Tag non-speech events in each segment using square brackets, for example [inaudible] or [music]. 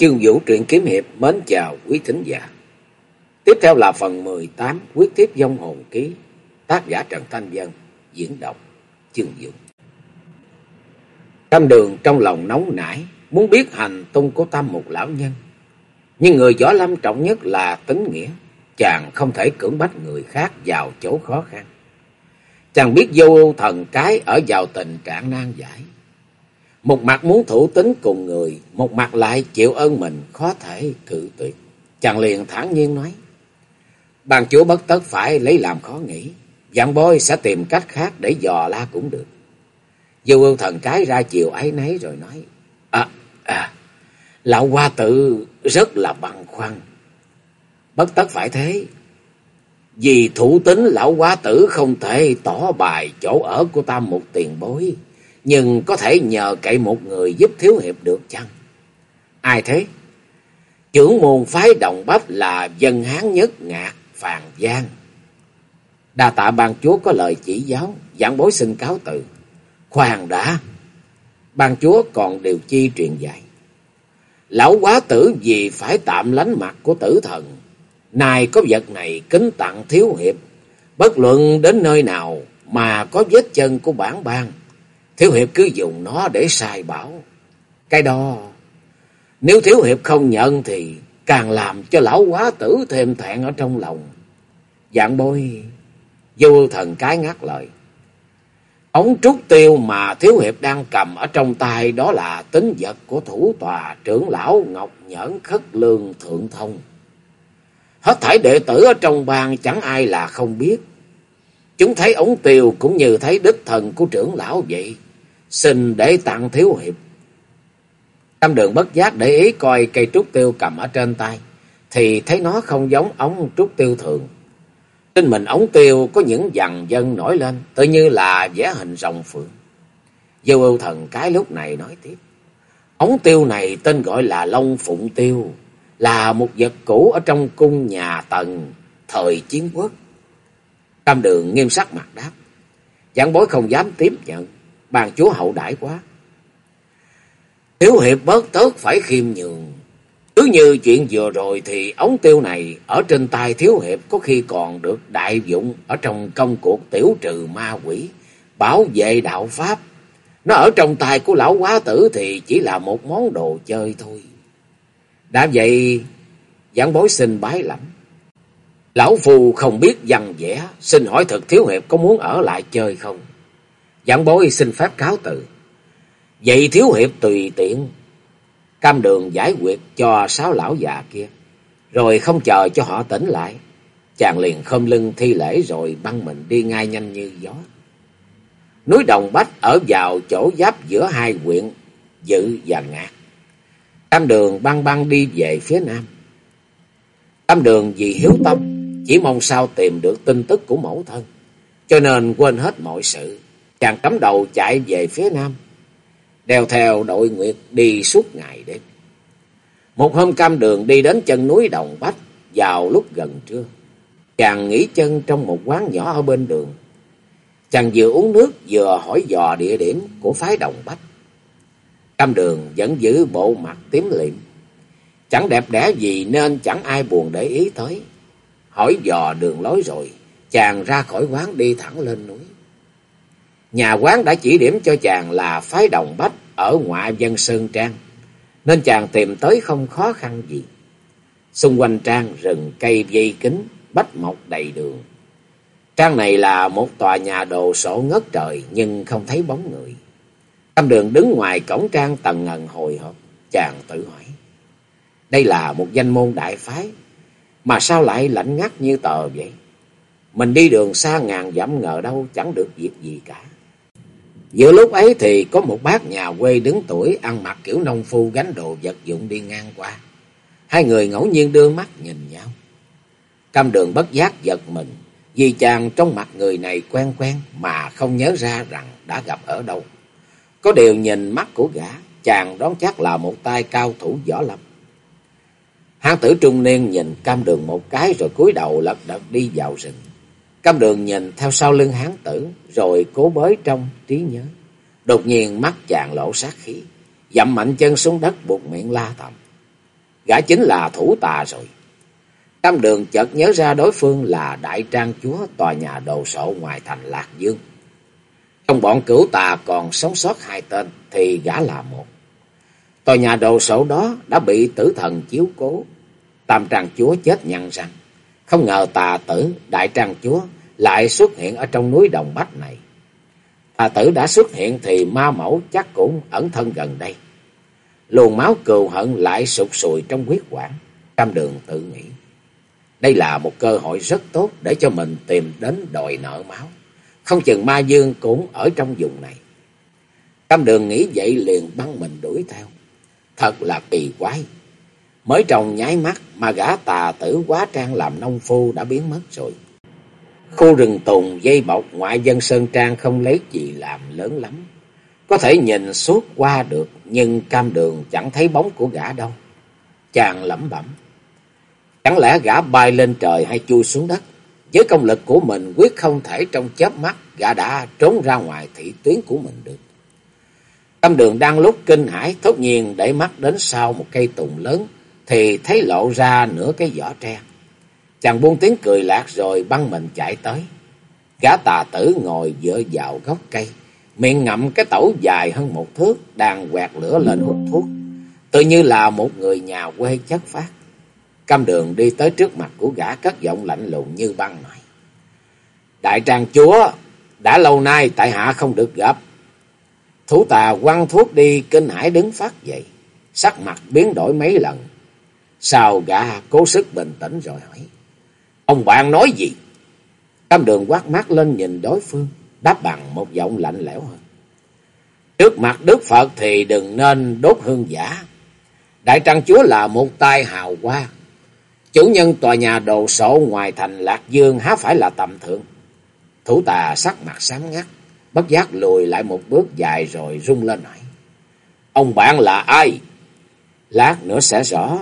Chương Vũ truyện kiếm hiệp mến chào quý thính giả. Tiếp theo là phần 18 quyết tiếp dông hồn ký, tác giả Trần Thanh Dân, diễn đọc Chương Vũ. Tam đường trong lòng nóng nảy, muốn biết hành tung của tam mục lão nhân. Nhưng người võ lâm trọng nhất là tính nghĩa, chàng không thể cưỡng bách người khác vào chỗ khó khăn. Chàng biết vô thần cái ở vào tình trạng nan giải. Một mặt muốn thủ tính cùng người, một mặt lại chịu ơn mình khó thể cự tuyệt. Chàng liền thản nhiên nói. Bàn chúa bất tất phải lấy làm khó nghĩ. Dạng bôi sẽ tìm cách khác để dò la cũng được. Dư ưu thần cái ra chiều ấy nấy rồi nói. À, à, lão hoa tự rất là băn khoăn. Bất tất phải thế. Vì thủ tính lão quá tử không thể tỏ bài chỗ ở của tam một tiền bối nhưng có thể nhờ cậy một người giúp thiếu hiệp được chăng? Ai thế? Trưởng môn phái Đồng Bách là dân Hán nhất ngạc Phàn Giang. Đa tạ ban chúa có lời chỉ giáo, giảng bối xin cáo từ. Khoan đã, ban chúa còn điều chi truyền dạy. Lão quá tử vì phải tạm lánh mặt của tử thần, nay có vật này kính tặng thiếu hiệp, bất luận đến nơi nào mà có vết chân của bản bang Thiếu Hiệp cứ dùng nó để sai bảo. Cái đó, nếu Thiếu Hiệp không nhận thì càng làm cho lão quá tử thêm thẹn ở trong lòng. Dạng bôi, vô thần cái ngắt lời. Ống trúc tiêu mà Thiếu Hiệp đang cầm ở trong tay đó là tính vật của thủ tòa trưởng lão Ngọc Nhẫn Khất Lương Thượng Thông. Hết thảy đệ tử ở trong bang chẳng ai là không biết. Chúng thấy ống tiêu cũng như thấy đích thần của trưởng lão vậy xin để tặng thiếu hiệp. Tam đường bất giác để ý coi cây trúc tiêu cầm ở trên tay, thì thấy nó không giống ống trúc tiêu thường. Trên mình ống tiêu có những dằn dân nổi lên, tự như là vẽ hình rồng phượng. Dâu ưu thần cái lúc này nói tiếp. Ống tiêu này tên gọi là Long Phụng Tiêu, là một vật cũ ở trong cung nhà Tần, thời chiến quốc. Tam đường nghiêm sắc mặt đáp. Giảng bối không dám tiếp nhận bàn chúa hậu đãi quá. Thiếu hiệp bớt tớt phải khiêm nhường. Cứ như chuyện vừa rồi thì ống tiêu này ở trên tay thiếu hiệp có khi còn được đại dụng ở trong công cuộc tiểu trừ ma quỷ, bảo vệ đạo Pháp. Nó ở trong tay của lão quá tử thì chỉ là một món đồ chơi thôi. Đã vậy, giảng bối xin bái lẫm. Lão phù không biết văn vẽ, xin hỏi thật thiếu hiệp có muốn ở lại chơi không? Giảng bối xin phép cáo từ. Vậy thiếu hiệp tùy tiện. Cam đường giải quyết cho sáu lão già kia. Rồi không chờ cho họ tỉnh lại. Chàng liền khom lưng thi lễ rồi băng mình đi ngay nhanh như gió. Núi Đồng Bách ở vào chỗ giáp giữa hai huyện Dự và Ngạc. Tam đường băng băng đi về phía nam. Tam đường vì hiếu tâm, chỉ mong sao tìm được tin tức của mẫu thân. Cho nên quên hết mọi sự, Chàng cắm đầu chạy về phía nam, đeo theo đội nguyệt đi suốt ngày đêm. Một hôm cam đường đi đến chân núi Đồng Bách vào lúc gần trưa. Chàng nghỉ chân trong một quán nhỏ ở bên đường. Chàng vừa uống nước vừa hỏi dò địa điểm của phái Đồng Bách. Cam đường vẫn giữ bộ mặt tím liệm. Chẳng đẹp đẽ gì nên chẳng ai buồn để ý tới. Hỏi dò đường lối rồi, chàng ra khỏi quán đi thẳng lên núi. Nhà quán đã chỉ điểm cho chàng là phái đồng bách ở ngoại dân Sơn Trang, nên chàng tìm tới không khó khăn gì. Xung quanh trang rừng cây dây kính, bách mọc đầy đường. Trang này là một tòa nhà đồ sổ ngất trời nhưng không thấy bóng người. Tam đường đứng ngoài cổng trang tầng ngần hồi hộp, chàng tự hỏi. Đây là một danh môn đại phái, mà sao lại lạnh ngắt như tờ vậy? Mình đi đường xa ngàn dặm ngờ đâu chẳng được việc gì cả. Giữa lúc ấy thì có một bác nhà quê đứng tuổi ăn mặc kiểu nông phu gánh đồ vật dụng đi ngang qua. Hai người ngẫu nhiên đưa mắt nhìn nhau. Cam đường bất giác giật mình vì chàng trong mặt người này quen quen mà không nhớ ra rằng đã gặp ở đâu. Có điều nhìn mắt của gã, chàng đoán chắc là một tay cao thủ võ lâm. Hán tử trung niên nhìn cam đường một cái rồi cúi đầu lật đật đi vào rừng. Cam đường nhìn theo sau lưng hán tử, rồi cố bới trong trí nhớ. Đột nhiên mắt chàng lộ sát khí, dậm mạnh chân xuống đất buộc miệng la thầm. Gã chính là thủ tà rồi. Cam đường chợt nhớ ra đối phương là đại trang chúa tòa nhà đồ sộ ngoài thành Lạc Dương. Trong bọn cửu tà còn sống sót hai tên thì gã là một. Tòa nhà đồ sổ đó đã bị tử thần chiếu cố. Tam trang chúa chết nhăn răng. Không ngờ tà tử, đại trang chúa lại xuất hiện ở trong núi Đồng Bách này. Tà tử đã xuất hiện thì ma mẫu chắc cũng ẩn thân gần đây. Luồng máu cừu hận lại sụt sùi trong huyết quản. Cam đường tự nghĩ. Đây là một cơ hội rất tốt để cho mình tìm đến đòi nợ máu. Không chừng ma dương cũng ở trong vùng này. Cam đường nghĩ vậy liền băng mình đuổi theo. Thật là kỳ quái. Mới trong nháy mắt mà gã tà tử quá trang làm nông phu đã biến mất rồi. Khu rừng tùng dây bọc ngoại dân Sơn Trang không lấy gì làm lớn lắm. Có thể nhìn suốt qua được, nhưng cam đường chẳng thấy bóng của gã đâu. Chàng lẩm bẩm. Chẳng lẽ gã bay lên trời hay chui xuống đất? Với công lực của mình quyết không thể trong chớp mắt gã đã trốn ra ngoài thị tuyến của mình được. Tâm đường đang lúc kinh hãi, thốt nhiên để mắt đến sau một cây tùng lớn thì thấy lộ ra nửa cái vỏ tre. Chàng buông tiếng cười lạc rồi băng mình chạy tới. Gã tà tử ngồi dựa vào gốc cây, miệng ngậm cái tẩu dài hơn một thước đang quẹt lửa lên hút thuốc. Tự như là một người nhà quê chất phát. Cam đường đi tới trước mặt của gã cất giọng lạnh lùng như băng nói. Đại trang chúa, đã lâu nay tại hạ không được gặp. Thủ tà quăng thuốc đi kinh hải đứng phát dậy, sắc mặt biến đổi mấy lần. Sao gã cố sức bình tĩnh rồi hỏi. Ông bạn nói gì? Cam đường quát mắt lên nhìn đối phương, đáp bằng một giọng lạnh lẽo hơn. Trước mặt Đức Phật thì đừng nên đốt hương giả. Đại Trang Chúa là một tai hào hoa. Chủ nhân tòa nhà đồ sộ ngoài thành Lạc Dương há phải là tầm thượng. Thủ tà sắc mặt sáng ngắt, bất giác lùi lại một bước dài rồi rung lên hỏi. Ông bạn là ai? Lát nữa sẽ rõ.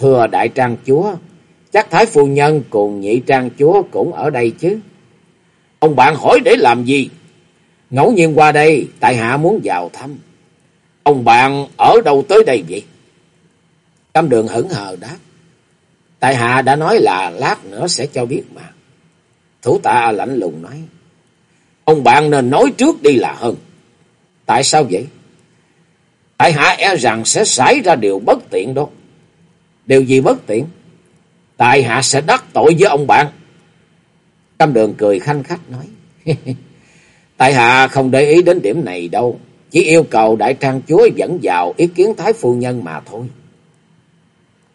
Thưa Đại Trang Chúa, chắc Thái Phu Nhân cùng Nhị Trang Chúa cũng ở đây chứ. Ông bạn hỏi để làm gì? Ngẫu nhiên qua đây, tại hạ muốn vào thăm. Ông bạn ở đâu tới đây vậy? Cam đường hững hờ đáp. Tại hạ đã nói là lát nữa sẽ cho biết mà. Thủ tạ lạnh lùng nói. Ông bạn nên nói trước đi là hơn. Tại sao vậy? Tại hạ e rằng sẽ xảy ra điều bất tiện đó. Điều gì bất tiện? Tại hạ sẽ đắc tội với ông bạn. Cam đường cười khanh khách nói. [laughs] Tại hạ không để ý đến điểm này đâu. Chỉ yêu cầu đại trang chúa dẫn vào ý kiến thái phu nhân mà thôi.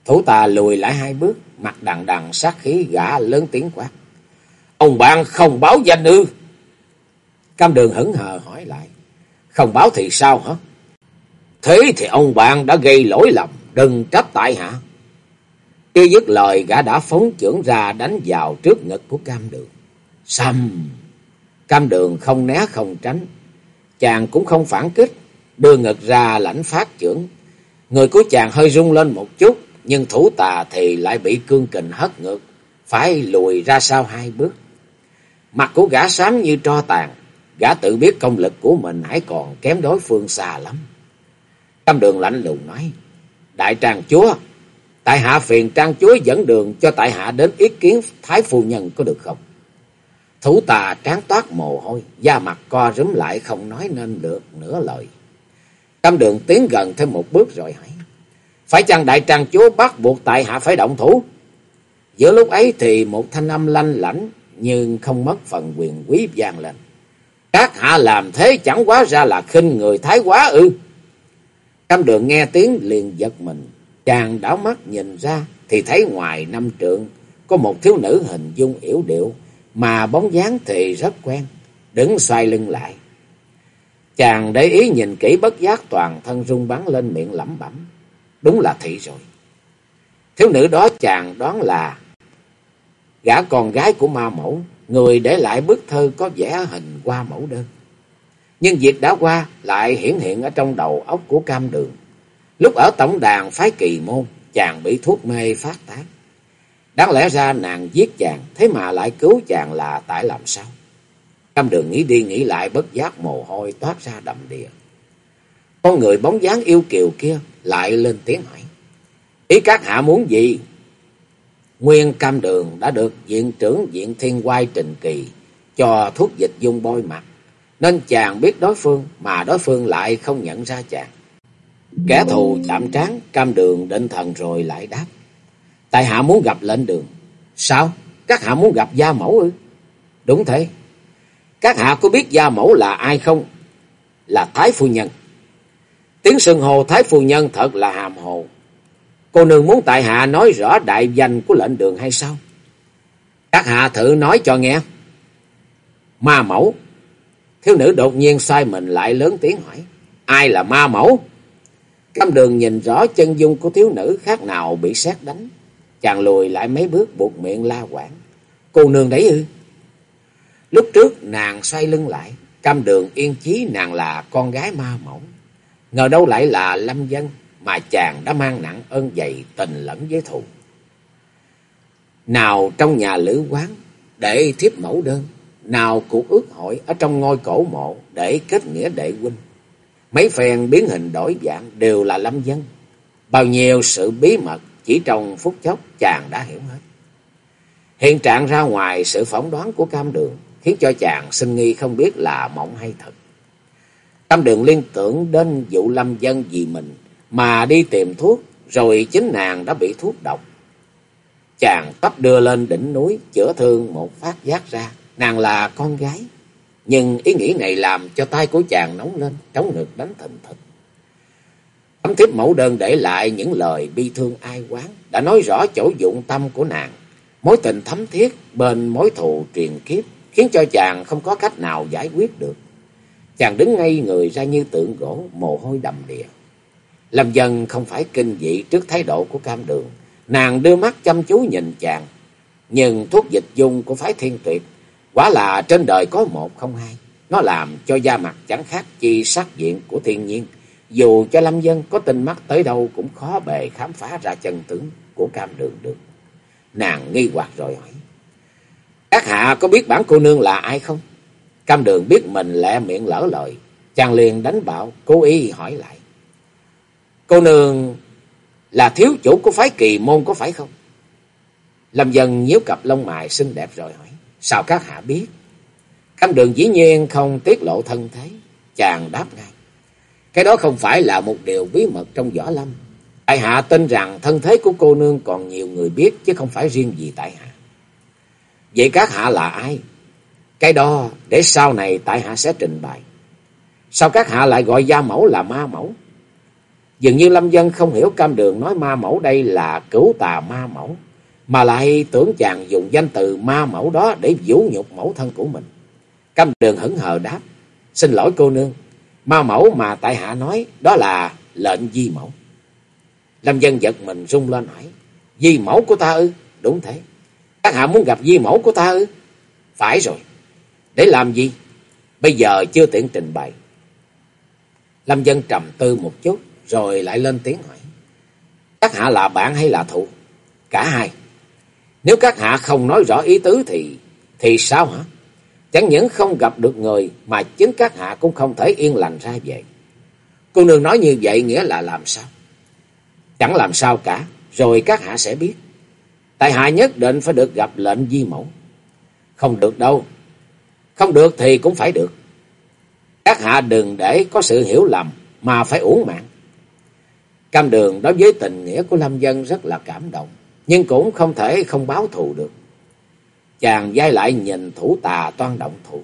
Thủ tà lùi lại hai bước, mặt đằng đằng sát khí gã lớn tiếng quát. Ông bạn không báo danh ư? Cam đường hững hờ hỏi lại. Không báo thì sao hả? Thế thì ông bạn đã gây lỗi lầm, đừng trách tại hạ. Chưa dứt lời gã đã phóng trưởng ra đánh vào trước ngực của cam đường. Xăm! Cam đường không né không tránh. Chàng cũng không phản kích, đưa ngực ra lãnh phát trưởng. Người của chàng hơi rung lên một chút, nhưng thủ tà thì lại bị cương kình hất ngược, phải lùi ra sau hai bước. Mặt của gã xám như tro tàn, gã tự biết công lực của mình hãy còn kém đối phương xa lắm. Cam đường lạnh lùng nói, Đại tràng chúa, tại hạ phiền trang chúa dẫn đường cho tại hạ đến ý kiến thái phu nhân có được không? Thủ tà tráng toát mồ hôi, da mặt co rúm lại không nói nên được nửa lời. Cam đường tiến gần thêm một bước rồi hãy Phải chăng đại trang chúa bắt buộc tại hạ phải động thủ? Giữa lúc ấy thì một thanh âm lanh lảnh nhưng không mất phần quyền quý vang lên. Các hạ làm thế chẳng quá ra là khinh người thái quá ư. Cam đường nghe tiếng liền giật mình. Chàng đảo mắt nhìn ra thì thấy ngoài năm trượng có một thiếu nữ hình dung yểu điệu mà bóng dáng thì rất quen, đứng xoay lưng lại. Chàng để ý nhìn kỹ bất giác toàn thân rung bắn lên miệng lẩm bẩm. Đúng là thị rồi. Thiếu nữ đó chàng đoán là gã con gái của ma mẫu, người để lại bức thơ có vẽ hình qua mẫu đơn. Nhưng việc đã qua lại hiển hiện ở trong đầu óc của cam đường. Lúc ở tổng đàn phái kỳ môn, chàng bị thuốc mê phát tán. Đáng lẽ ra nàng giết chàng, thế mà lại cứu chàng là tại làm sao? Cam đường nghĩ đi nghĩ lại bất giác mồ hôi toát ra đầm đìa. Con người bóng dáng yêu kiều kia lại lên tiếng hỏi. Ý các hạ muốn gì? Nguyên cam đường đã được viện trưởng viện thiên quay trình kỳ cho thuốc dịch dung bôi mặt. Nên chàng biết đối phương mà đối phương lại không nhận ra chàng. Kẻ thù chạm trán, cam đường định thần rồi lại đáp. Tại hạ muốn gặp lệnh đường. Sao? Các hạ muốn gặp gia mẫu ư? Đúng thế. Các hạ có biết gia mẫu là ai không? Là Thái Phu Nhân. Tiếng sừng hồ Thái Phu Nhân thật là hàm hồ. Cô nương muốn tại hạ nói rõ đại danh của lệnh đường hay sao? Các hạ thử nói cho nghe. Ma mẫu. Thiếu nữ đột nhiên xoay mình lại lớn tiếng hỏi. Ai là ma mẫu? Cam đường nhìn rõ chân dung của thiếu nữ khác nào bị sét đánh. Chàng lùi lại mấy bước buộc miệng la quảng. Cô nương đấy ư? Lúc trước nàng xoay lưng lại. Cam đường yên chí nàng là con gái ma mỏng. Ngờ đâu lại là lâm dân mà chàng đã mang nặng ơn dày tình lẫn với thù. Nào trong nhà lữ quán để thiếp mẫu đơn, nào cuộc ước hội ở trong ngôi cổ mộ để kết nghĩa đệ huynh. Mấy phen biến hình đổi dạng đều là lâm dân. Bao nhiêu sự bí mật chỉ trong phút chốc chàng đã hiểu hết. Hiện trạng ra ngoài sự phỏng đoán của cam đường khiến cho chàng sinh nghi không biết là mộng hay thật. Cam đường liên tưởng đến vụ lâm dân vì mình mà đi tìm thuốc, rồi chính nàng đã bị thuốc độc. Chàng tấp đưa lên đỉnh núi, chữa thương một phát giác ra, nàng là con gái. Nhưng ý nghĩ này làm cho tay của chàng nóng lên, trống ngực đánh thình thịch. Tấm thiếp mẫu đơn để lại những lời bi thương ai quán, đã nói rõ chỗ dụng tâm của nàng. Mối tình thấm thiết bên mối thù truyền kiếp, khiến cho chàng không có cách nào giải quyết được. Chàng đứng ngay người ra như tượng gỗ, mồ hôi đầm đìa. Lâm dân không phải kinh dị trước thái độ của cam đường. Nàng đưa mắt chăm chú nhìn chàng. Nhưng thuốc dịch dung của phái thiên tuyệt. Quả là trên đời có một không hai. Nó làm cho da mặt chẳng khác chi sắc diện của thiên nhiên. Dù cho Lâm dân có tinh mắt tới đâu cũng khó bề khám phá ra chân tướng của cam đường được. Nàng nghi hoặc rồi hỏi. Các hạ có biết bản cô nương là ai không? Cam đường biết mình lẹ miệng lỡ lời. Chàng liền đánh bạo, cố ý hỏi lại. Cô nương là thiếu chủ của phái kỳ môn có phải không? Lâm dân nhíu cặp lông mày xinh đẹp rồi hỏi. Sao các hạ biết? Cam đường dĩ nhiên không tiết lộ thân thế. Chàng đáp ngay. Cái đó không phải là một điều bí mật trong võ lâm. Tại hạ tin rằng thân thế của cô nương còn nhiều người biết chứ không phải riêng gì tại hạ. Vậy các hạ là ai? Cái đó để sau này tại hạ sẽ trình bày. Sao các hạ lại gọi gia mẫu là ma mẫu? Dường như Lâm Dân không hiểu cam đường nói ma mẫu đây là cứu tà ma mẫu, mà lại tưởng chàng dùng danh từ ma mẫu đó để vũ nhục mẫu thân của mình. Cam đường hững hờ đáp, xin lỗi cô nương, ma mẫu mà tại hạ nói đó là lệnh di mẫu. Lâm Dân giật mình rung lên hỏi, di mẫu của ta ư? Đúng thế. Các hạ muốn gặp di mẫu của ta ư? Phải rồi. Để làm gì? Bây giờ chưa tiện trình bày. Lâm Dân trầm tư một chút, rồi lại lên tiếng hỏi. Các hạ là bạn hay là thù? Cả hai. Nếu các hạ không nói rõ ý tứ thì... Thì sao hả? Chẳng những không gặp được người mà chính các hạ cũng không thể yên lành ra về. Cô nương nói như vậy nghĩa là làm sao? Chẳng làm sao cả, rồi các hạ sẽ biết. Tại hạ nhất định phải được gặp lệnh di mẫu. Không được đâu. Không được thì cũng phải được. Các hạ đừng để có sự hiểu lầm mà phải uổng mạng. Cam đường đối với tình nghĩa của Lâm Dân rất là cảm động, nhưng cũng không thể không báo thù được. Chàng dai lại nhìn thủ tà toan động thủ.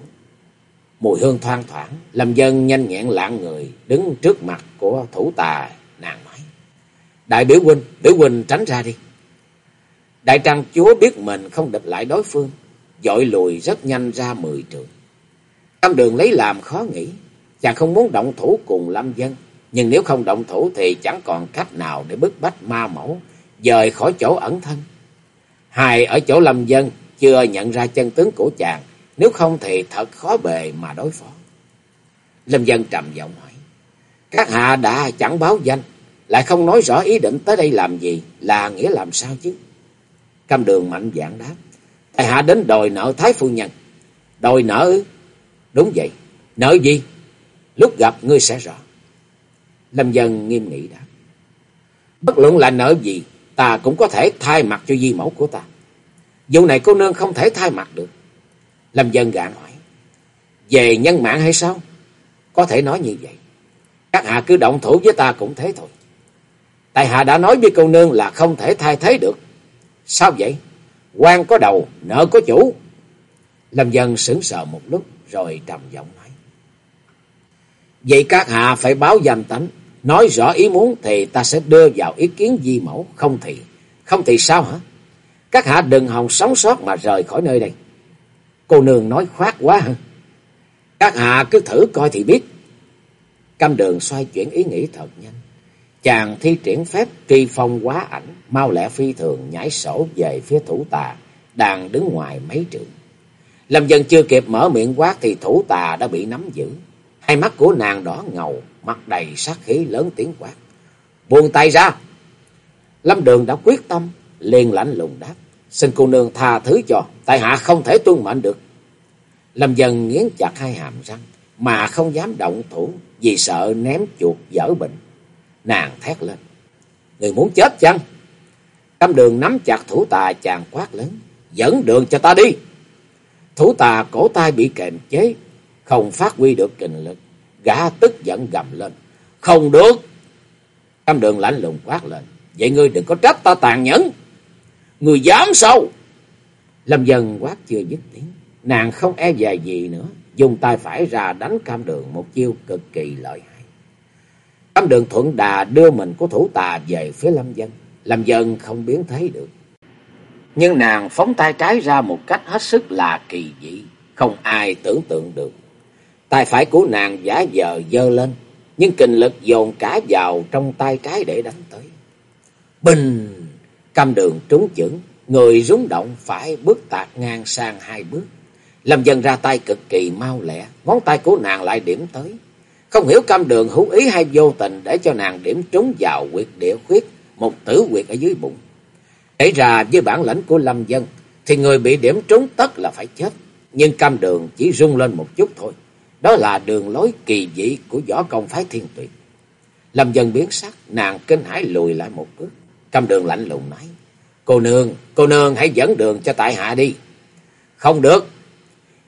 Mùi hương thoang thoảng, Lâm Dân nhanh nhẹn lạng người, đứng trước mặt của thủ tà, nàng nói. Đại biểu huynh, biểu huynh tránh ra đi. Đại trăng chúa biết mình không địch lại đối phương, dội lùi rất nhanh ra mười trường. Cam đường lấy làm khó nghĩ, chàng không muốn động thủ cùng Lâm Dân, nhưng nếu không động thủ thì chẳng còn cách nào để bức bách ma mẫu dời khỏi chỗ ẩn thân. Hai ở chỗ lâm dân chưa nhận ra chân tướng của chàng, nếu không thì thật khó bề mà đối phó. Lâm dân trầm giọng hỏi, các hạ đã chẳng báo danh, lại không nói rõ ý định tới đây làm gì, là nghĩa làm sao chứ? Cam đường mạnh dạng đáp, tại hạ đến đòi nợ Thái Phu Nhân. Đòi nợ? Đúng vậy, nợ gì? Lúc gặp ngươi sẽ rõ. Lâm Dân nghiêm nghị đáp. Bất luận là nợ gì, ta cũng có thể thay mặt cho di mẫu của ta. Vụ này cô nương không thể thay mặt được. Lâm dân gạn hỏi. Về nhân mạng hay sao? Có thể nói như vậy. Các hạ cứ động thủ với ta cũng thế thôi. Tại hạ đã nói với cô nương là không thể thay thế được. Sao vậy? quan có đầu, nợ có chủ. Lâm dân sững sờ một lúc rồi trầm giọng nói. Vậy các hạ phải báo danh tánh. Nói rõ ý muốn thì ta sẽ đưa vào ý kiến di mẫu. Không thì, không thì sao hả? Các hạ đừng hòng sống sót mà rời khỏi nơi đây. Cô nương nói khoát quá hả? Các hạ cứ thử coi thì biết. Cam đường xoay chuyển ý nghĩ thật nhanh. Chàng thi triển phép kỳ phong quá ảnh, mau lẹ phi thường nhảy sổ về phía thủ tà, đang đứng ngoài mấy trường. Lâm dân chưa kịp mở miệng quát thì thủ tà đã bị nắm giữ. Hai mắt của nàng đỏ ngầu, mặt đầy sát khí lớn tiếng quát. Buông tay ra! Lâm đường đã quyết tâm, liền lãnh lùng đáp. Xin cô nương tha thứ cho, tại hạ không thể tuân mệnh được. Lâm dân nghiến chặt hai hàm răng, mà không dám động thủ vì sợ ném chuột dở bệnh. Nàng thét lên. Người muốn chết chăng? Lâm đường nắm chặt thủ tà chàng quát lớn. Dẫn đường cho ta đi. Thủ tà cổ tay bị kềm chế. Không phát huy được kình lực. Gã tức giận gầm lên. Không được. Cam đường lạnh lùng quát lên. Vậy ngươi đừng có trách ta tàn nhẫn. Người dám sao? Lâm dần quát chưa dứt tiếng. Nàng không e dè gì nữa. Dùng tay phải ra đánh cam đường một chiêu cực kỳ lợi hại. Cam đường thuận đà đưa mình của thủ tà về phía Lâm Dân. Lâm Dân không biến thấy được. Nhưng nàng phóng tay trái ra một cách hết sức là kỳ dị. Không ai tưởng tượng được. Tay phải của nàng giả dờ dơ lên. Nhưng kinh lực dồn cả vào trong tay trái để đánh tới. Bình! Cam đường trúng chưởng. Người rúng động phải bước tạc ngang sang hai bước. Lâm Dân ra tay cực kỳ mau lẹ. Ngón tay của nàng lại điểm tới. Không hiểu cam đường hữu ý hay vô tình để cho nàng điểm trúng vào quyệt địa khuyết, một tử quyệt ở dưới bụng. Kể ra với bản lãnh của Lâm Dân, thì người bị điểm trúng tất là phải chết. Nhưng cam đường chỉ rung lên một chút thôi. Đó là đường lối kỳ dị của võ công phái thiên tuyệt. Lâm Dân biến sắc, nàng kinh hãi lùi lại một bước. Cam đường lạnh lùng nói, Cô nương, cô nương hãy dẫn đường cho tại hạ đi. Không được.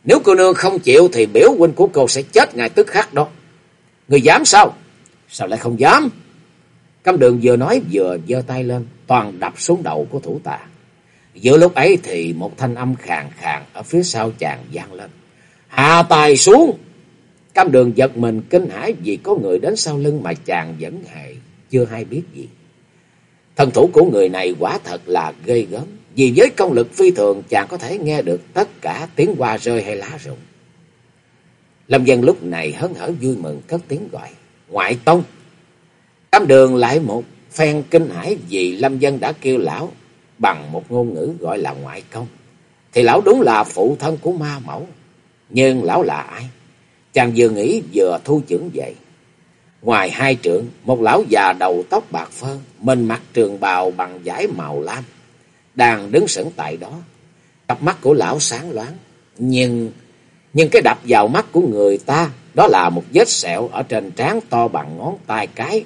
Nếu cô nương không chịu thì biểu huynh của cô sẽ chết ngay tức khắc đó. Người dám sao? Sao lại không dám? Cam đường vừa nói vừa giơ tay lên, toàn đập xuống đầu của thủ tà. Giữa lúc ấy thì một thanh âm khàn khàn ở phía sau chàng vang lên. Hạ tài xuống! Cam đường giật mình kinh hãi vì có người đến sau lưng mà chàng vẫn hề, chưa hay biết gì. Thần thủ của người này quả thật là ghê gớm. Vì với công lực phi thường chàng có thể nghe được tất cả tiếng hoa rơi hay lá rụng. Lâm dân lúc này hớn hở vui mừng cất tiếng gọi. Ngoại tông. Cam đường lại một phen kinh hãi vì Lâm dân đã kêu lão bằng một ngôn ngữ gọi là ngoại công. Thì lão đúng là phụ thân của ma mẫu. Nhưng lão là ai? Chàng vừa nghĩ vừa thu trưởng dậy. Ngoài hai trượng, một lão già đầu tóc bạc phơ, mình mặc trường bào bằng vải màu lam, đang đứng sững tại đó. Cặp mắt của lão sáng loáng, nhưng nhưng cái đập vào mắt của người ta đó là một vết sẹo ở trên trán to bằng ngón tay cái,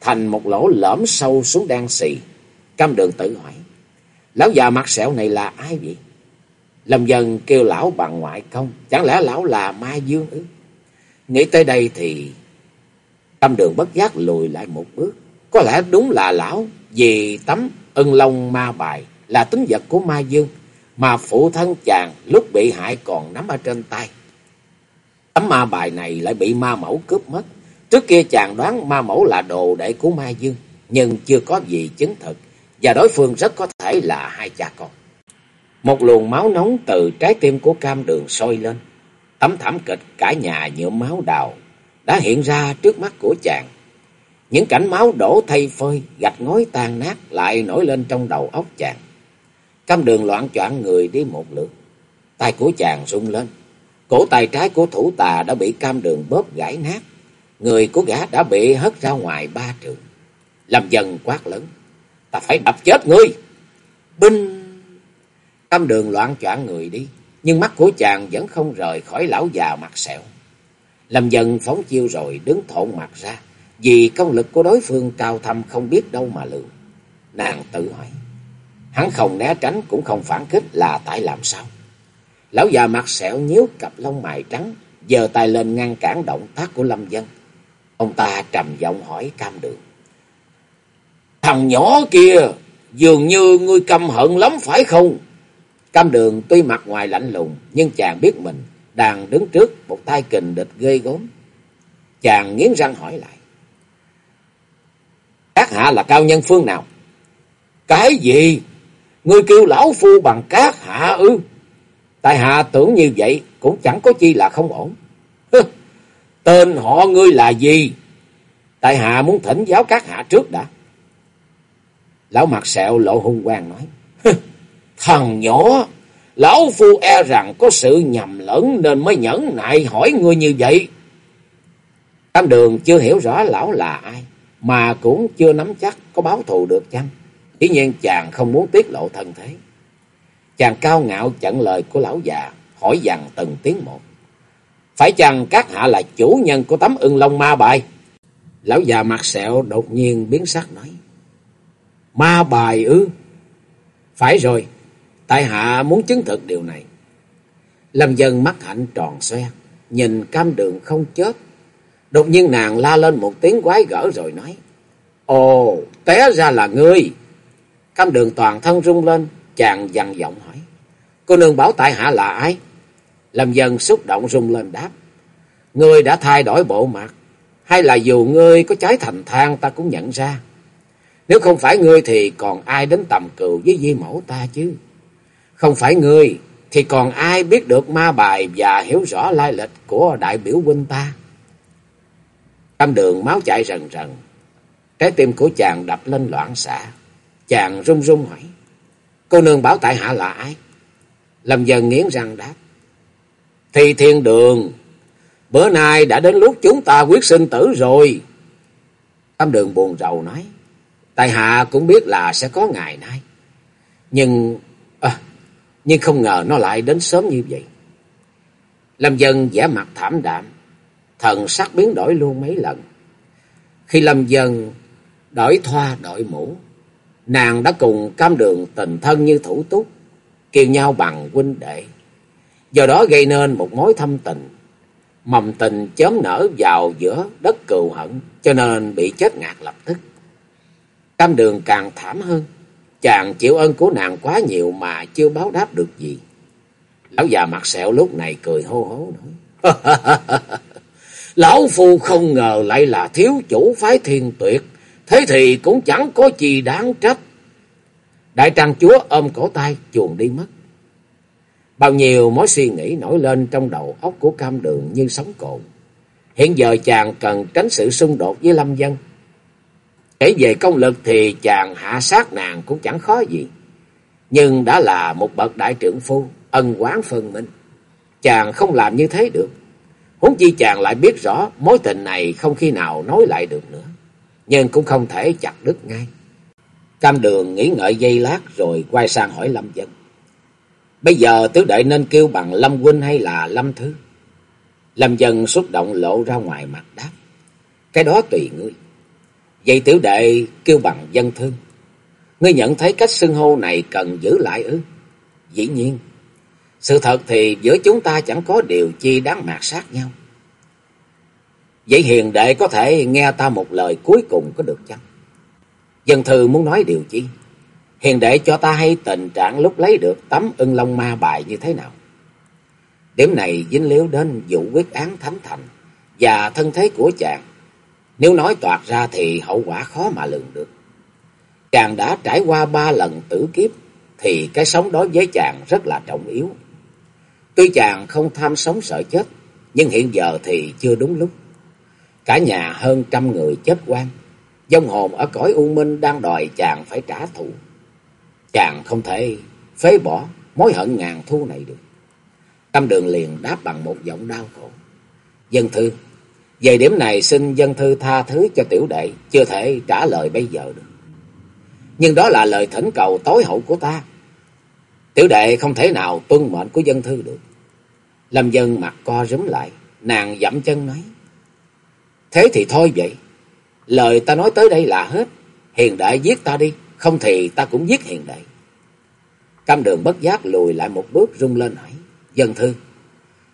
thành một lỗ lõm sâu xuống đen xì. Cam đường tự hỏi, lão già mặt sẹo này là ai vậy? Lâm dần kêu lão bằng ngoại công, chẳng lẽ lão là ma dương ư? Nghĩ tới đây thì Cam đường bất giác lùi lại một bước. Có lẽ đúng là lão vì tấm ân long ma bài là tính vật của ma dương mà phụ thân chàng lúc bị hại còn nắm ở trên tay. Tấm ma bài này lại bị ma mẫu cướp mất. Trước kia chàng đoán ma mẫu là đồ đệ của ma dương, nhưng chưa có gì chứng thực, và đối phương rất có thể là hai cha con. Một luồng máu nóng từ trái tim của cam đường sôi lên. Tấm thảm kịch cả nhà nhuộm máu đào đã hiện ra trước mắt của chàng. Những cảnh máu đổ thay phơi, gạch ngói tan nát lại nổi lên trong đầu óc chàng. Cam đường loạn choạng người đi một lượt. Tay của chàng rung lên. Cổ tay trái của thủ tà đã bị cam đường bóp gãy nát. Người của gã đã bị hất ra ngoài ba trường. Lâm dần quát lớn. Ta phải đập chết ngươi. Binh! Cam đường loạn choạng người đi. Nhưng mắt của chàng vẫn không rời khỏi lão già mặt sẹo. Lâm dần phóng chiêu rồi đứng thộn mặt ra. Vì công lực của đối phương cao thâm không biết đâu mà lường. Nàng tự hỏi. Hắn không né tránh cũng không phản kích là tại làm sao? Lão già mặt sẹo nhíu cặp lông mày trắng, giơ tay lên ngăn cản động tác của Lâm Dân. Ông ta trầm giọng hỏi cam đường. Thằng nhỏ kia, dường như ngươi căm hận lắm phải không? Cam đường tuy mặt ngoài lạnh lùng, nhưng chàng biết mình đang đứng trước một tay kình địch ghê gốm. Chàng nghiến răng hỏi lại. Các hạ là cao nhân phương nào? Cái gì? Ngươi kêu lão phu bằng các hạ ư? Tại hạ tưởng như vậy cũng chẳng có chi là không ổn. Tên họ ngươi là gì? Tại hạ muốn thỉnh giáo các hạ trước đã. Lão mặt sẹo lộ hung quang nói. Thằng nhỏ, lão phu e rằng có sự nhầm lẫn nên mới nhẫn nại hỏi ngươi như vậy. Tam đường chưa hiểu rõ lão là ai, mà cũng chưa nắm chắc có báo thù được chăng. Dĩ nhiên chàng không muốn tiết lộ thân thế. Chàng cao ngạo chặn lời của lão già, hỏi dằn từng tiếng một. Phải chăng các hạ là chủ nhân của tấm ưng long ma bài? Lão già mặt sẹo đột nhiên biến sắc nói. Ma bài ư? Phải rồi, tại hạ muốn chứng thực điều này. Lâm dân mắt hạnh tròn xoe, nhìn cam đường không chết. Đột nhiên nàng la lên một tiếng quái gở rồi nói. Ồ, té ra là ngươi. Cam đường toàn thân rung lên, chàng dằn giọng hỏi. Cô nương bảo tại hạ là ai? Lâm dân xúc động rung lên đáp. Ngươi đã thay đổi bộ mặt. Hay là dù ngươi có trái thành thang ta cũng nhận ra. Nếu không phải ngươi thì còn ai đến tầm cừu với di mẫu ta chứ? Không phải ngươi thì còn ai biết được ma bài và hiểu rõ lai lịch của đại biểu huynh ta? Tâm đường máu chạy rần rần. Trái tim của chàng đập lên loạn xạ. Chàng run run hỏi. Cô nương bảo tại hạ là ai? Lâm dần nghiến răng đáp. Thì thiên đường. Bữa nay đã đến lúc chúng ta quyết sinh tử rồi. Tâm đường buồn rầu nói. Tại hạ cũng biết là sẽ có ngày nay. Nhưng... Nhưng không ngờ nó lại đến sớm như vậy. Lâm dân vẻ mặt thảm đạm. Thần sắc biến đổi luôn mấy lần. Khi Lâm dân đổi thoa đổi mũ. Nàng đã cùng cam đường tình thân như thủ túc. Kêu nhau bằng huynh đệ. Do đó gây nên một mối thâm tình. Mầm tình chớm nở vào giữa đất cừu hận. Cho nên bị chết ngạt lập tức. Cam đường càng thảm hơn. Chàng chịu ơn của nàng quá nhiều mà chưa báo đáp được gì. Lão già mặt sẹo lúc này cười hô hố nói. [laughs] Lão phu không ngờ lại là thiếu chủ phái thiên tuyệt. Thế thì cũng chẳng có gì đáng trách. Đại trang chúa ôm cổ tay, chuồn đi mất. Bao nhiêu mối suy nghĩ nổi lên trong đầu óc của cam đường như sóng cồn. Hiện giờ chàng cần tránh sự xung đột với Lâm Dân. Kể về công lực thì chàng hạ sát nàng cũng chẳng khó gì. Nhưng đã là một bậc đại trưởng phu, ân quán phân minh. Chàng không làm như thế được. Huống chi chàng lại biết rõ mối tình này không khi nào nói lại được nữa. Nhưng cũng không thể chặt đứt ngay. Cam đường nghĩ ngợi giây lát rồi quay sang hỏi Lâm Dân. Bây giờ tứ đệ nên kêu bằng Lâm Huynh hay là Lâm Thư? Lâm Dân xúc động lộ ra ngoài mặt đáp. Cái đó tùy ngươi. Vậy tiểu đệ kêu bằng dân thương. Ngươi nhận thấy cách xưng hô này cần giữ lại ư? Dĩ nhiên. Sự thật thì giữa chúng ta chẳng có điều chi đáng mạt sát nhau. Vậy hiền đệ có thể nghe ta một lời cuối cùng có được chăng? Dân thư muốn nói điều chi? Hiền đệ cho ta hay tình trạng lúc lấy được tấm ưng long ma bài như thế nào? Điểm này dính liếu đến vụ quyết án thánh thành và thân thế của chàng nếu nói toạt ra thì hậu quả khó mà lường được. Chàng đã trải qua ba lần tử kiếp, thì cái sống đối với chàng rất là trọng yếu. Tuy chàng không tham sống sợ chết, nhưng hiện giờ thì chưa đúng lúc. Cả nhà hơn trăm người chết quan, dông hồn ở cõi u minh đang đòi chàng phải trả thù. Chàng không thể phế bỏ mối hận ngàn thu này được. Tâm đường liền đáp bằng một giọng đau khổ. Dân thư, về điểm này xin dân thư tha thứ cho tiểu đệ, chưa thể trả lời bây giờ được. Nhưng đó là lời thỉnh cầu tối hậu của ta. Tiểu đệ không thể nào tuân mệnh của dân thư được. Lâm dân mặt co rúm lại, nàng dậm chân nói. Thế thì thôi vậy, lời ta nói tới đây là hết. Hiền đệ giết ta đi, không thì ta cũng giết hiền đệ. Cam đường bất giác lùi lại một bước rung lên hỏi. Dân thư,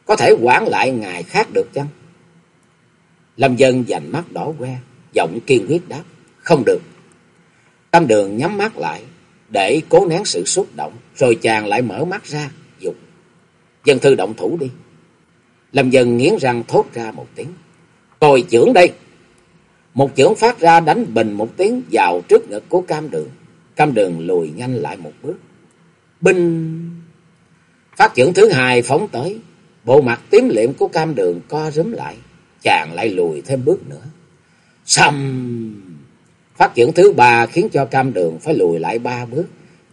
có thể quản lại ngày khác được chăng? Lâm dân dành mắt đỏ que, giọng kiên quyết đáp. Không được. Cam đường nhắm mắt lại, để cố nén sự xúc động, rồi chàng lại mở mắt ra, dục. Dân thư động thủ đi. Lâm dân nghiến răng thốt ra một tiếng. Tôi trưởng đây. Một chưởng phát ra đánh bình một tiếng vào trước ngực của cam đường. Cam đường lùi nhanh lại một bước. Binh! Phát chưởng thứ hai phóng tới. Bộ mặt tím liệm của cam đường co rúm lại. Chàng lại lùi thêm bước nữa. Xăm! Phát triển thứ ba khiến cho cam đường phải lùi lại ba bước.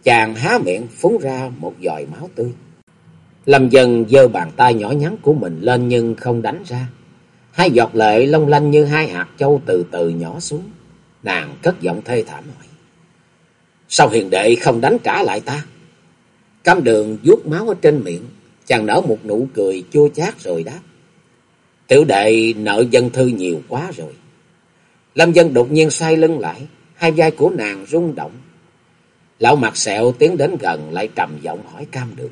Chàng há miệng phúng ra một giòi máu tươi. Lâm dần giơ bàn tay nhỏ nhắn của mình lên nhưng không đánh ra. Hai giọt lệ long lanh như hai hạt châu từ từ nhỏ xuống. Nàng cất giọng thê thảm hỏi. Sao hiền đệ không đánh trả lại ta? Cam đường vuốt máu ở trên miệng. Chàng nở một nụ cười chua chát rồi đáp. Tiểu đệ nợ dân thư nhiều quá rồi. Lâm dân đột nhiên say lưng lại. Hai vai của nàng rung động. Lão mặt sẹo tiến đến gần lại trầm giọng hỏi cam đường.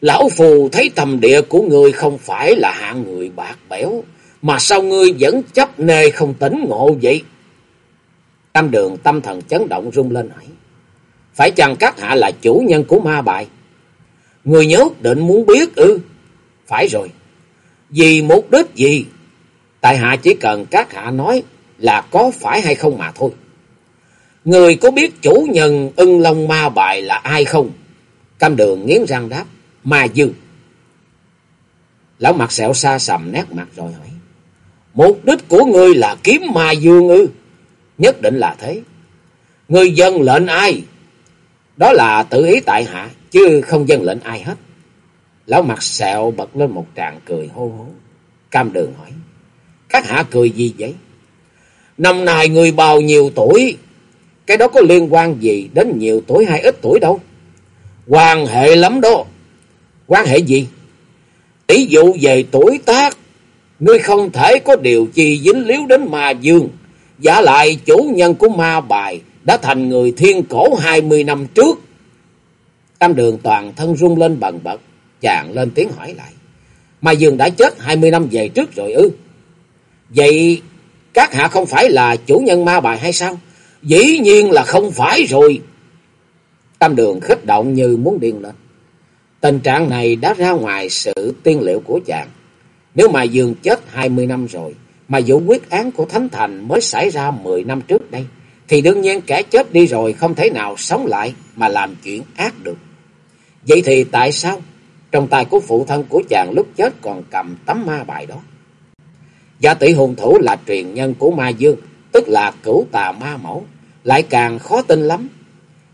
Lão phù thấy tầm địa của ngươi không phải là hạng người bạc bẽo, mà sao ngươi vẫn chấp nê không tính ngộ vậy? Tam đường tâm thần chấn động rung lên hỏi. Phải chăng các hạ là chủ nhân của ma bài? Người nhớ định muốn biết ư? Phải rồi. Vì mục đích gì? Tại hạ chỉ cần các hạ nói là có phải hay không mà thôi. Người có biết chủ nhân ưng long ma bài là ai không? Cam đường nghiến răng đáp. Ma dương. Lão mặt sẹo xa sầm nét mặt rồi hỏi. Mục đích của ngươi là kiếm ma dương ư? Nhất định là thế. Ngươi dân lệnh ai? Đó là tự ý tại hạ, chứ không dân lệnh ai hết. Lão mặt sẹo bật lên một tràng cười hô hố. Cam đường hỏi. Các hạ cười gì vậy? Năm nay người bao nhiêu tuổi? Cái đó có liên quan gì đến nhiều tuổi hay ít tuổi đâu. Quan hệ lắm đó. Quan hệ gì? Tỷ dụ về tuổi tác, ngươi không thể có điều chi dính líu đến ma dương. Giả lại chủ nhân của ma bài đã thành người thiên cổ hai mươi năm trước. Tam đường toàn thân rung lên bần bật, chàng lên tiếng hỏi lại. Mai dương đã chết hai mươi năm về trước rồi ư? Vậy các hạ không phải là chủ nhân ma bài hay sao? Dĩ nhiên là không phải rồi. Tam đường khích động như muốn điên lên. Tình trạng này đã ra ngoài sự tiên liệu của chàng. Nếu mà Dương chết hai mươi năm rồi, mà vụ quyết án của Thánh Thành mới xảy ra mười năm trước đây, thì đương nhiên kẻ chết đi rồi không thể nào sống lại mà làm chuyện ác được. Vậy thì tại sao trong tay của phụ thân của chàng lúc chết còn cầm tấm ma bài đó? Gia tỷ hùng thủ là truyền nhân của ma dương, tức là cửu tà ma mẫu, lại càng khó tin lắm.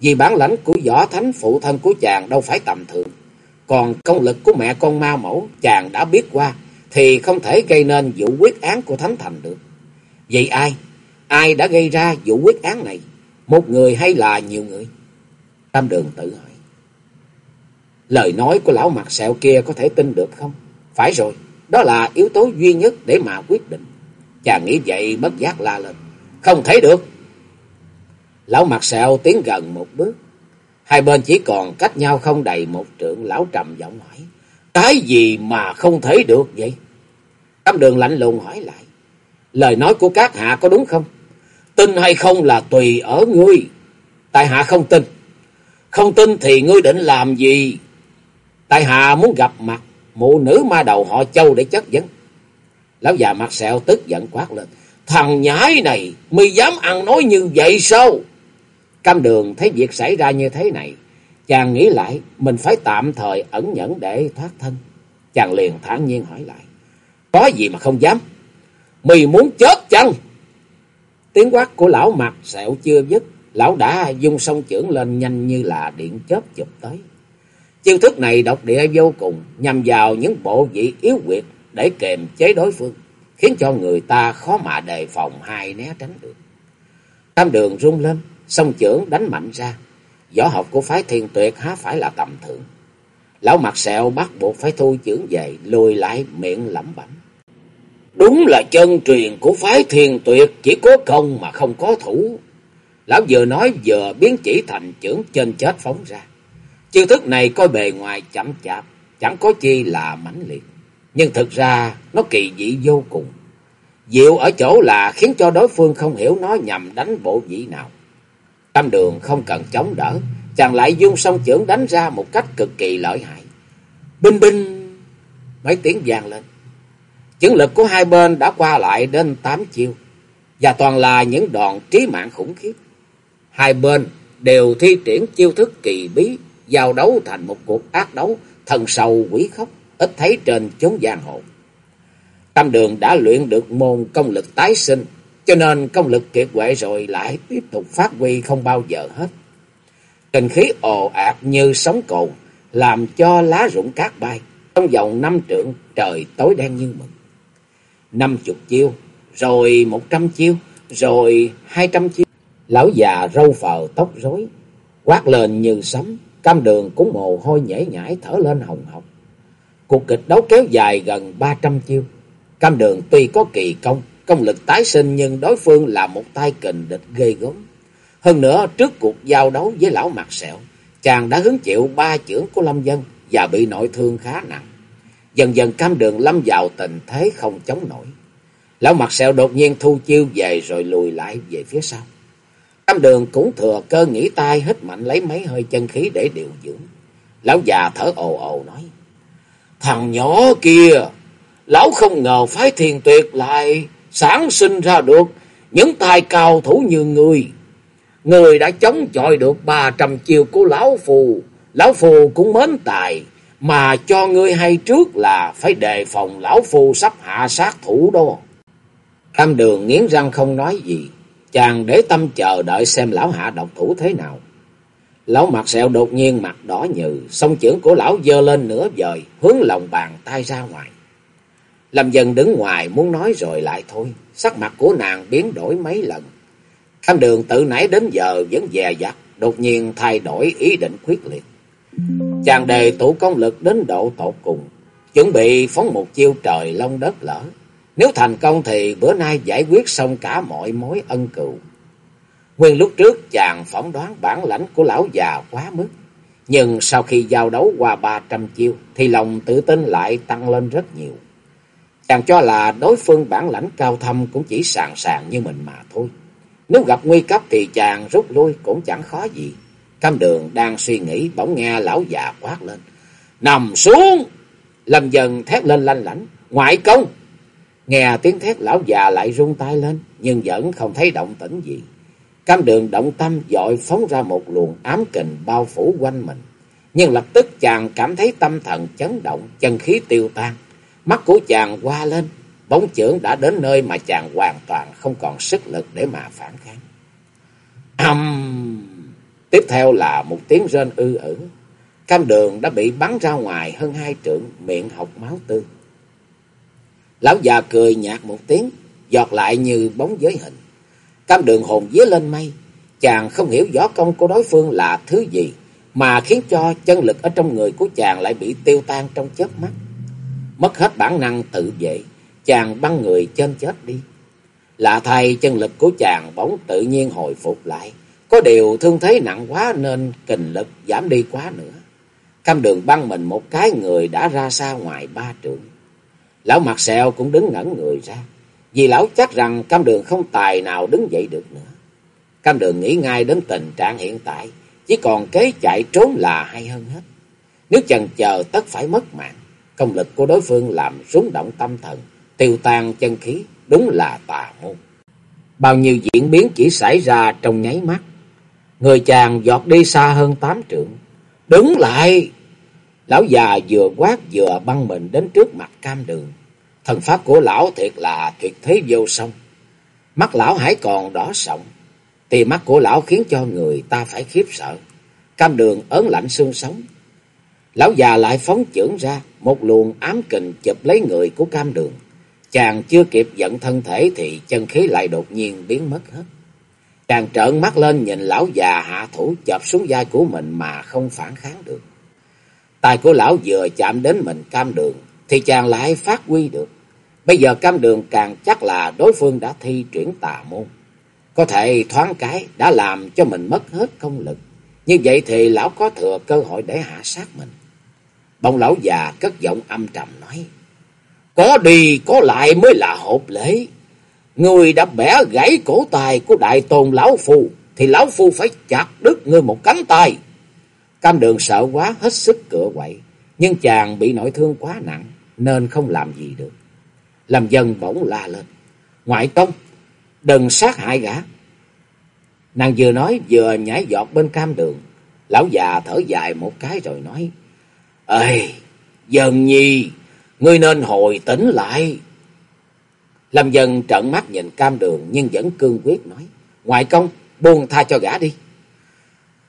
Vì bản lãnh của võ thánh phụ thân của chàng đâu phải tầm thường. Còn công lực của mẹ con ma mẫu chàng đã biết qua thì không thể gây nên vụ quyết án của Thánh Thành được. Vậy ai? Ai đã gây ra vụ quyết án này? Một người hay là nhiều người? Tam đường tự hỏi. Lời nói của lão mặt sẹo kia có thể tin được không? Phải rồi, đó là yếu tố duy nhất để mà quyết định. Chàng nghĩ vậy bất giác la lên. Không thấy được. Lão mặt sẹo tiến gần một bước. Hai bên chỉ còn cách nhau không đầy một trượng, lão trầm giọng hỏi. Cái gì mà không thấy được vậy? Cam đường lạnh lùng hỏi lại. Lời nói của các hạ có đúng không? Tin hay không là tùy ở ngươi. Tại hạ không tin. Không tin thì ngươi định làm gì? Tại hạ muốn gặp mặt mụ nữ ma đầu họ châu để chất vấn. Lão già mặt sẹo tức giận quát lên. Thằng nhái này, mi dám ăn nói như vậy sao? Cam đường thấy việc xảy ra như thế này, chàng nghĩ lại mình phải tạm thời ẩn nhẫn để thoát thân. Chàng liền thản nhiên hỏi lại, có gì mà không dám? Mì muốn chết chăng? Tiếng quát của lão mặt sẹo chưa dứt, lão đã dung song trưởng lên nhanh như là điện chớp chụp tới. Chiêu thức này độc địa vô cùng, nhằm vào những bộ vị yếu quyệt để kềm chế đối phương, khiến cho người ta khó mà đề phòng hay né tránh được. Tam đường rung lên, song trưởng đánh mạnh ra. Võ học của phái thiên tuyệt há phải là tầm thường. Lão mặt sẹo bắt buộc phải thu trưởng về, lùi lại miệng lẩm bẩm. Đúng là chân truyền của phái thiên tuyệt chỉ có công mà không có thủ. Lão vừa nói vừa biến chỉ thành chưởng trên chết phóng ra. Chiêu thức này coi bề ngoài chậm chạp, chẳng có chi là mãnh liệt. Nhưng thực ra nó kỳ dị vô cùng. Diệu ở chỗ là khiến cho đối phương không hiểu nó nhằm đánh bộ vị nào. Tam đường không cần chống đỡ, chàng lại dung song chưởng đánh ra một cách cực kỳ lợi hại. Binh binh! Mấy tiếng vang lên. Chứng lực của hai bên đã qua lại đến tám chiêu. Và toàn là những đòn trí mạng khủng khiếp. Hai bên đều thi triển chiêu thức kỳ bí, giao đấu thành một cuộc ác đấu, thần sầu quỷ khóc, ít thấy trên chốn giang hồ. Tam đường đã luyện được môn công lực tái sinh, cho nên công lực kiệt quệ rồi lại tiếp tục phát huy không bao giờ hết. Kinh khí ồ ạt như sóng cồn, làm cho lá rụng cát bay. Trong vòng năm trượng, trời tối đen như mực. Năm chục chiêu, rồi một trăm chiêu, rồi hai trăm chiêu. Lão già râu phờ tóc rối, quát lên như sấm, cam đường cũng mồ hôi nhễ nhãi thở lên hồng hộc. Cuộc kịch đấu kéo dài gần ba trăm chiêu. Cam đường tuy có kỳ công, công lực tái sinh nhưng đối phương là một tay kình địch ghê gớm. Hơn nữa trước cuộc giao đấu với lão mặt sẹo, chàng đã hứng chịu ba chưởng của Lâm Dân và bị nội thương khá nặng. Dần dần cam đường lâm vào tình thế không chống nổi. Lão mặt sẹo đột nhiên thu chiêu về rồi lùi lại về phía sau tam đường cũng thừa cơ nghỉ tay hít mạnh lấy mấy hơi chân khí để điều dưỡng. Lão già thở ồ ồ nói. Thằng nhỏ kia, lão không ngờ phái thiền tuyệt lại sản sinh ra được những tài cao thủ như người. Người đã chống chọi được ba trăm chiều của lão phù. Lão phù cũng mến tài. Mà cho ngươi hay trước là phải đề phòng lão phù sắp hạ sát thủ đó. tam đường nghiến răng không nói gì. Chàng để tâm chờ đợi xem lão hạ độc thủ thế nào. Lão mặt sẹo đột nhiên mặt đỏ nhừ, song chưởng của lão dơ lên nửa vời, hướng lòng bàn tay ra ngoài. Lâm dần đứng ngoài muốn nói rồi lại thôi, sắc mặt của nàng biến đổi mấy lần. Khanh đường tự nãy đến giờ vẫn dè dặt, đột nhiên thay đổi ý định quyết liệt. Chàng đề tụ công lực đến độ tột cùng, chuẩn bị phóng một chiêu trời long đất lỡ. Nếu thành công thì bữa nay giải quyết xong cả mọi mối ân cựu. Nguyên lúc trước chàng phỏng đoán bản lãnh của lão già quá mức. Nhưng sau khi giao đấu qua ba trăm chiêu, thì lòng tự tin lại tăng lên rất nhiều. Chàng cho là đối phương bản lãnh cao thâm cũng chỉ sàng sàng như mình mà thôi. Nếu gặp nguy cấp thì chàng rút lui cũng chẳng khó gì. Cam đường đang suy nghĩ bỗng nghe lão già quát lên. Nằm xuống! Lâm dần thét lên lanh lảnh. Ngoại công! Nghe tiếng thét lão già lại rung tay lên nhưng vẫn không thấy động tĩnh gì. Cam đường động tâm dội phóng ra một luồng ám kình bao phủ quanh mình. Nhưng lập tức chàng cảm thấy tâm thần chấn động, chân khí tiêu tan. Mắt của chàng qua lên, bóng chưởng đã đến nơi mà chàng hoàn toàn không còn sức lực để mà phản kháng. Âm! Tiếp theo là một tiếng rên ư ử. Cam đường đã bị bắn ra ngoài hơn hai trượng, miệng học máu tươi. Lão già cười nhạt một tiếng, giọt lại như bóng giới hình. Cam đường hồn vía lên mây, chàng không hiểu võ công của đối phương là thứ gì, mà khiến cho chân lực ở trong người của chàng lại bị tiêu tan trong chớp mắt. Mất hết bản năng tự vệ, chàng băng người trên chết đi. Lạ thay chân lực của chàng bỗng tự nhiên hồi phục lại. Có điều thương thế nặng quá nên kình lực giảm đi quá nữa. Cam đường băng mình một cái người đã ra xa ngoài ba trượng. Lão mặt sẹo cũng đứng ngẩn người ra. Vì lão chắc rằng cam đường không tài nào đứng dậy được nữa. Cam đường nghĩ ngay đến tình trạng hiện tại. Chỉ còn kế chạy trốn là hay hơn hết. Nếu chần chờ tất phải mất mạng. Công lực của đối phương làm rúng động tâm thần. Tiêu tan chân khí. Đúng là tà môn. Bao nhiêu diễn biến chỉ xảy ra trong nháy mắt. Người chàng giọt đi xa hơn tám trượng. Đứng lại! Lão già vừa quát vừa băng mình đến trước mặt cam đường. Thần pháp của lão thiệt là tuyệt thế vô song. Mắt lão hãy còn đỏ sọng. Tì mắt của lão khiến cho người ta phải khiếp sợ. Cam đường ớn lạnh xương sống. Lão già lại phóng chưởng ra, một luồng ám kình chụp lấy người của cam đường. Chàng chưa kịp giận thân thể thì chân khí lại đột nhiên biến mất hết. Chàng trợn mắt lên nhìn lão già hạ thủ chộp xuống vai của mình mà không phản kháng được. Tài của lão vừa chạm đến mình cam đường thì chàng lại phát huy được. Bây giờ cam đường càng chắc là đối phương đã thi chuyển tà môn. Có thể thoáng cái đã làm cho mình mất hết công lực. Như vậy thì lão có thừa cơ hội để hạ sát mình. Bông lão già cất giọng âm trầm nói. Có đi, có lại mới là hộp lễ. Người đã bẻ gãy cổ tài của đại tôn lão phu. Thì lão phu phải chặt đứt người một cánh tay. Cam đường sợ quá, hết sức cửa quậy. Nhưng chàng bị nội thương quá nặng. Nên không làm gì được. Làm dân bỗng la lên. Ngoại tông đừng sát hại gã. Nàng vừa nói vừa nhảy giọt bên cam đường. Lão già thở dài một cái rồi nói. Ê, dần nhi, ngươi nên hồi tỉnh lại. Lâm dân trợn mắt nhìn cam đường nhưng vẫn cương quyết nói. Ngoại công, buông tha cho gã đi.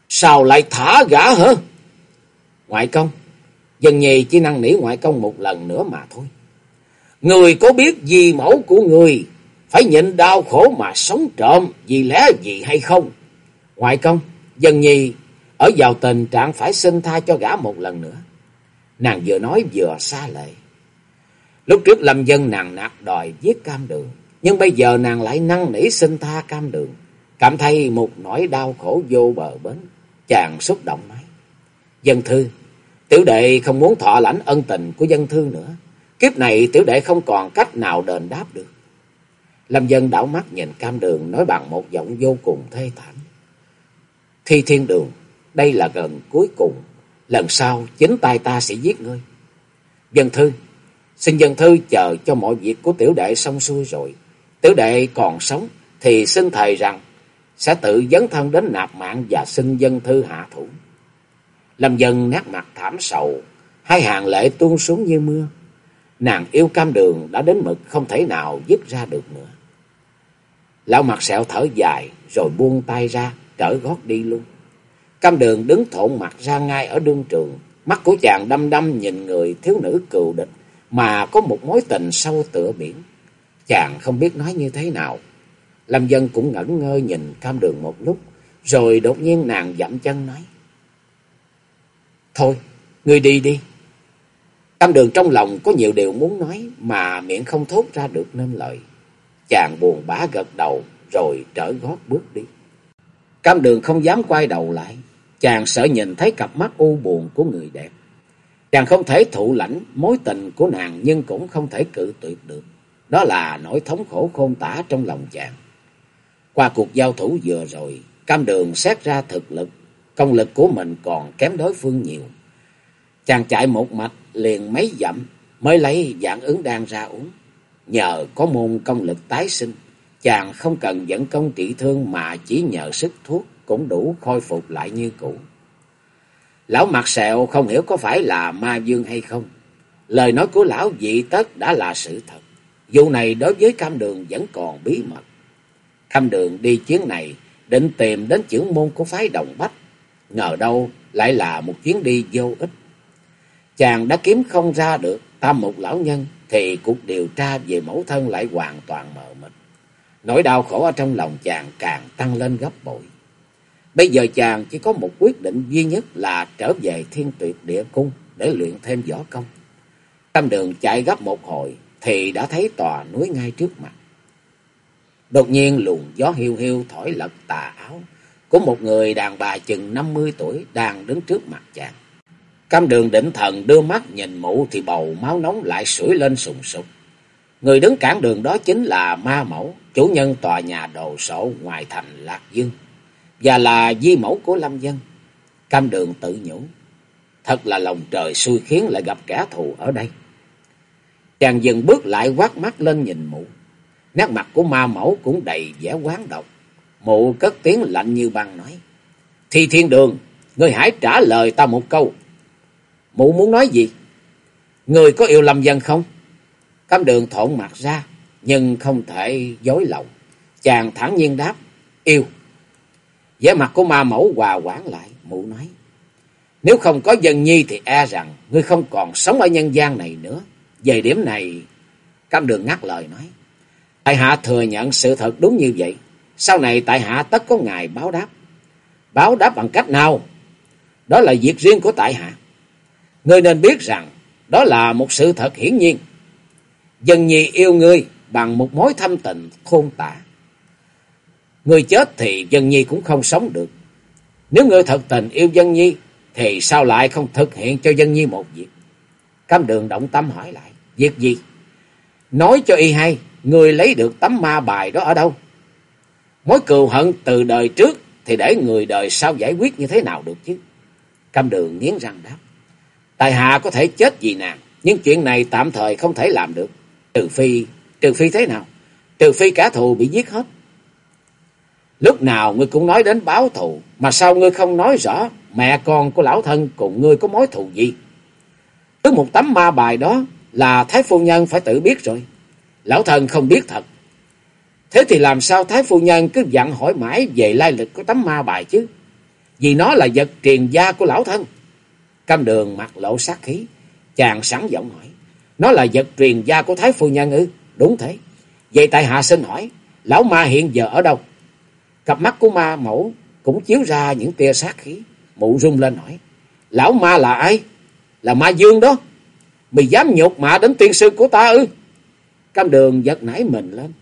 Sao lại thả gã hả? Ngoại công, dân nhi chỉ năng nỉ ngoại công một lần nữa mà thôi. Người có biết gì mẫu của người phải nhịn đau khổ mà sống trộm vì lẽ gì hay không? Ngoại công, dân nhi ở vào tình trạng phải xin tha cho gã một lần nữa. Nàng vừa nói vừa xa lệ. Lúc trước lâm dân nàng nạt đòi giết cam đường. Nhưng bây giờ nàng lại năn nỉ xin tha cam đường. Cảm thấy một nỗi đau khổ vô bờ bến. Chàng xúc động nói. Dân thư, tiểu đệ không muốn thọ lãnh ân tình của dân thư nữa. Kiếp này tiểu đệ không còn cách nào đền đáp được. Lâm dân đảo mắt nhìn cam đường nói bằng một giọng vô cùng thê thảm. Thi thiên đường, đây là gần cuối cùng. Lần sau chính tay ta sẽ giết ngươi. Dân thư, xin dân thư chờ cho mọi việc của tiểu đệ xong xuôi rồi. Tiểu đệ còn sống thì xin thầy rằng sẽ tự dấn thân đến nạp mạng và xin dân thư hạ thủ. Lâm dân nét mặt thảm sầu, hai hàng lệ tuôn xuống như mưa. Nàng yêu cam đường đã đến mực không thể nào dứt ra được nữa. Lão mặt sẹo thở dài rồi buông tay ra trở gót đi luôn. Cam đường đứng thộn mặt ra ngay ở đương trường. Mắt của chàng đăm đăm nhìn người thiếu nữ cừu địch mà có một mối tình sâu tựa biển. Chàng không biết nói như thế nào. Lâm dân cũng ngẩn ngơ nhìn cam đường một lúc. Rồi đột nhiên nàng dậm chân nói. Thôi, ngươi đi đi. Cam đường trong lòng có nhiều điều muốn nói mà miệng không thốt ra được nên lời. Chàng buồn bã gật đầu rồi trở gót bước đi. Cam đường không dám quay đầu lại. Chàng sợ nhìn thấy cặp mắt u buồn của người đẹp. Chàng không thể thụ lãnh mối tình của nàng nhưng cũng không thể cự tuyệt được. Đó là nỗi thống khổ khôn tả trong lòng chàng. Qua cuộc giao thủ vừa rồi, cam đường xét ra thực lực, công lực của mình còn kém đối phương nhiều. Chàng chạy một mạch liền mấy dặm mới lấy dạng ứng đan ra uống. Nhờ có môn công lực tái sinh, chàng không cần dẫn công trị thương mà chỉ nhờ sức thuốc cũng đủ khôi phục lại như cũ. Lão mặt sẹo không hiểu có phải là ma dương hay không. Lời nói của lão dị tất đã là sự thật. Vụ này đối với cam đường vẫn còn bí mật. Cam đường đi chuyến này định tìm đến trưởng môn của phái Đồng Bách. Ngờ đâu lại là một chuyến đi vô ích. Chàng đã kiếm không ra được, tam một lão nhân thì cuộc điều tra về mẫu thân lại hoàn toàn mờ mịt. Nỗi đau khổ ở trong lòng chàng càng tăng lên gấp bội. Bây giờ chàng chỉ có một quyết định duy nhất là trở về thiên tuyệt địa cung để luyện thêm võ công. Tâm đường chạy gấp một hồi thì đã thấy tòa núi ngay trước mặt. Đột nhiên luồng gió hiu hiu thổi lật tà áo của một người đàn bà chừng năm mươi tuổi đang đứng trước mặt chàng. Cam đường định thần đưa mắt nhìn mụ thì bầu máu nóng lại sủi lên sùng sục. Người đứng cản đường đó chính là ma mẫu, chủ nhân tòa nhà đồ sổ ngoài thành Lạc Dương. Và là di mẫu của Lâm Dân. Cam đường tự nhủ. Thật là lòng trời xui khiến lại gặp kẻ thù ở đây. Chàng dừng bước lại quát mắt lên nhìn mụ. Nét mặt của ma mẫu cũng đầy vẻ quán độc. Mụ cất tiếng lạnh như băng nói. Thi thiên đường, ngươi hãy trả lời ta một câu. Mụ muốn nói gì? Người có yêu Lâm Dân không? Cam đường thộn mặt ra, nhưng không thể dối lòng. Chàng thẳng nhiên đáp, yêu. vẻ mặt của ma mẫu hòa quản lại, mụ nói. Nếu không có dân nhi thì e rằng ngươi không còn sống ở nhân gian này nữa. Về điểm này, Cam đường ngắt lời nói. Tại hạ thừa nhận sự thật đúng như vậy. Sau này tại hạ tất có ngài báo đáp. Báo đáp bằng cách nào? Đó là việc riêng của tại hạ. Ngươi nên biết rằng đó là một sự thật hiển nhiên. Dân nhi yêu ngươi bằng một mối thâm tình khôn tả. Người chết thì dân nhi cũng không sống được. Nếu ngươi thật tình yêu dân nhi, thì sao lại không thực hiện cho dân nhi một việc? Cam đường động tâm hỏi lại, việc gì? Nói cho y hay, người lấy được tấm ma bài đó ở đâu? Mối cừu hận từ đời trước thì để người đời sau giải quyết như thế nào được chứ? Cam đường nghiến răng đáp. Tài hạ có thể chết vì nàng, nhưng chuyện này tạm thời không thể làm được. Trừ phi, trừ phi thế nào? Trừ phi cả thù bị giết hết. Lúc nào ngươi cũng nói đến báo thù, mà sao ngươi không nói rõ mẹ con của lão thân cùng ngươi có mối thù gì? Cứ một tấm ma bài đó là Thái Phu Nhân phải tự biết rồi. Lão thân không biết thật. Thế thì làm sao Thái Phu Nhân cứ dặn hỏi mãi về lai lịch của tấm ma bài chứ? Vì nó là vật truyền gia của lão thân. Cam đường mặt lộ sát khí. Chàng sẵn giọng hỏi. Nó là vật truyền gia của Thái Phu Nhân ư? Đúng thế. Vậy tại hạ xin hỏi. Lão ma hiện giờ ở đâu? Cặp mắt của ma mẫu cũng chiếu ra những tia sát khí. Mụ rung lên hỏi. Lão ma là ai? Là ma dương đó. Mày dám nhục mạ đến tiên sư của ta ư? Cam đường giật nảy mình lên.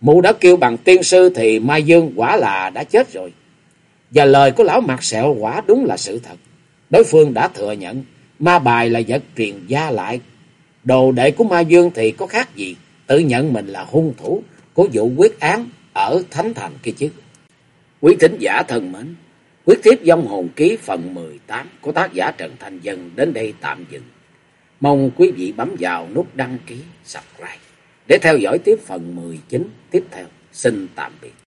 Mụ đã kêu bằng tiên sư thì ma dương quả là đã chết rồi. Và lời của lão mặt sẹo quả đúng là sự thật. Đối phương đã thừa nhận ma bài là vật truyền gia lại. Đồ đệ của ma dương thì có khác gì tự nhận mình là hung thủ của vụ quyết án ở Thánh Thành kia chứ. Quý thính giả thân mến, quyết tiếp dông hồn ký phần 18 của tác giả Trần Thành Dân đến đây tạm dừng. Mong quý vị bấm vào nút đăng ký, subscribe để theo dõi tiếp phần 19 tiếp theo. Xin tạm biệt.